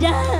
Abah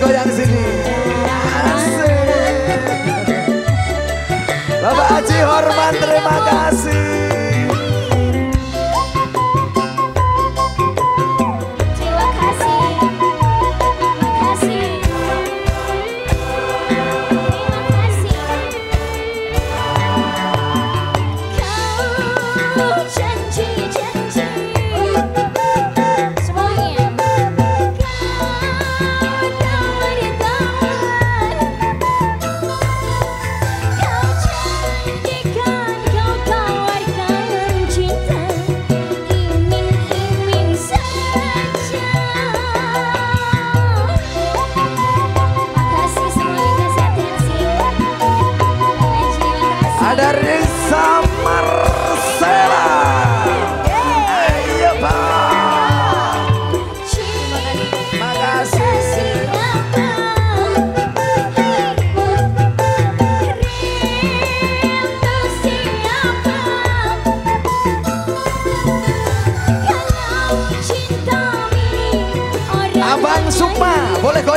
goyang sini. Asik. Bapak Haji Horman terima kasih.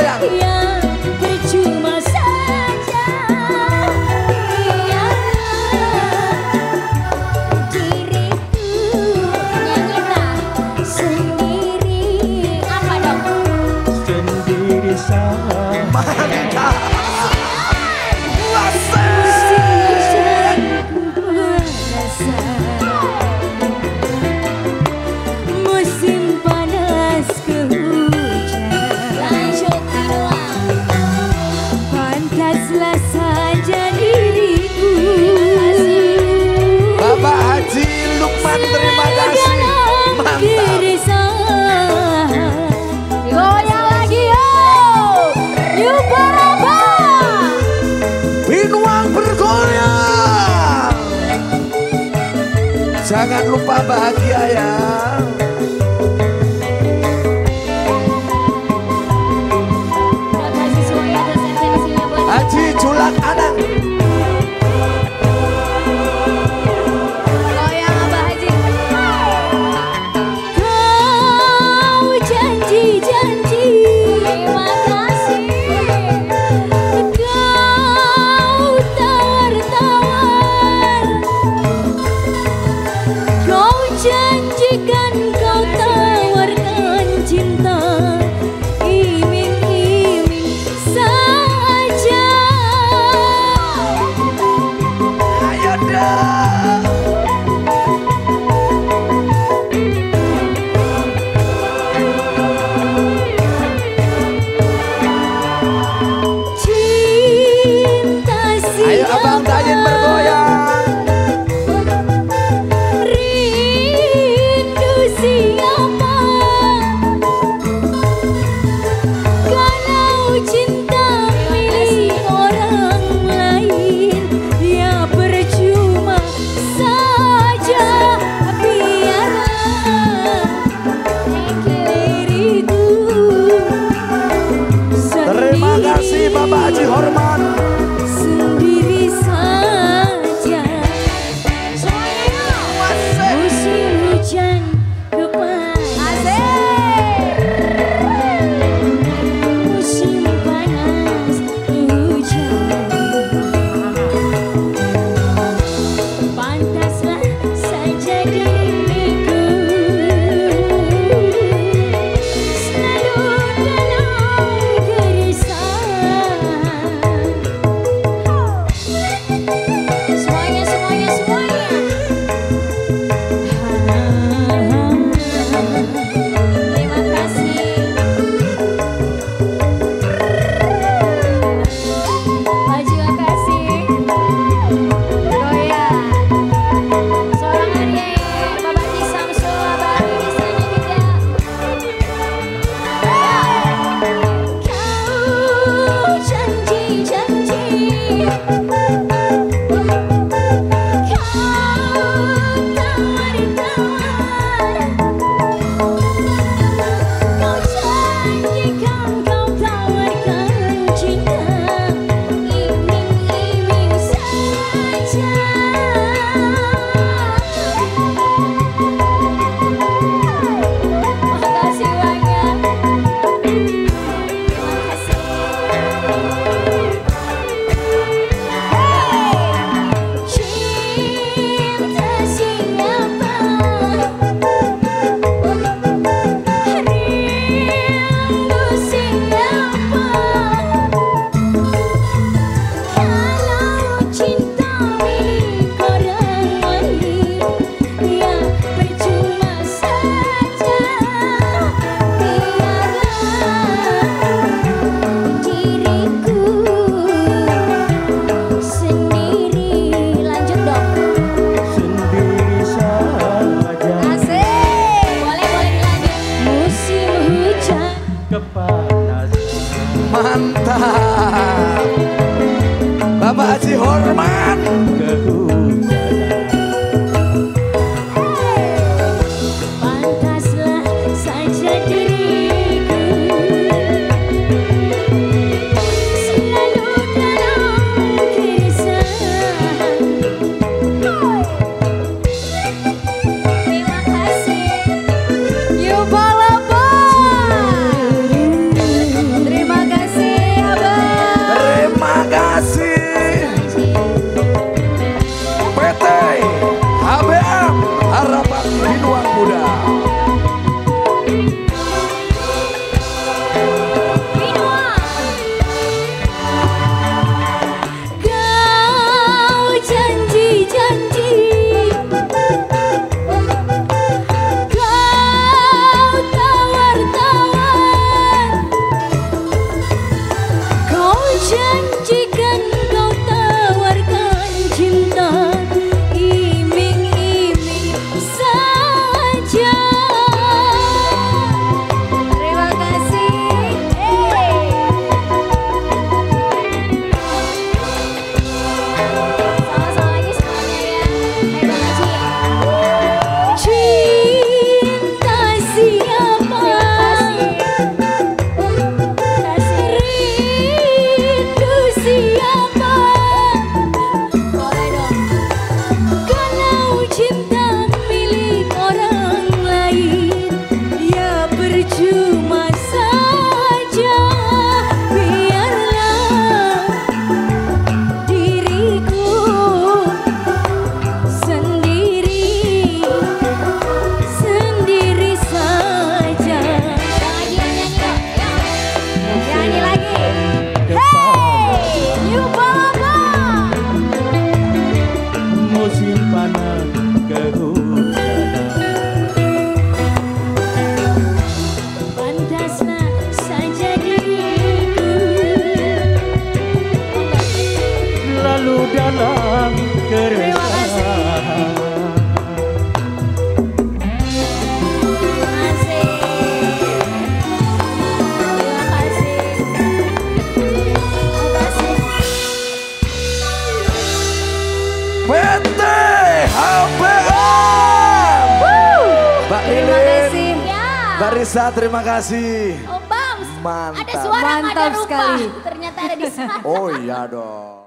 Hola. lupa bahagia janjikan kau tawarkan cinta. Iming-iming saja. Ayo dong. Cinta siapa? Pak Haji hormat Mbak Risa terima kasih. Om Bams. Mantap. Ada suara nggak ada Mantap rupa. sekali. Ternyata ada di sana. Oh iya dong.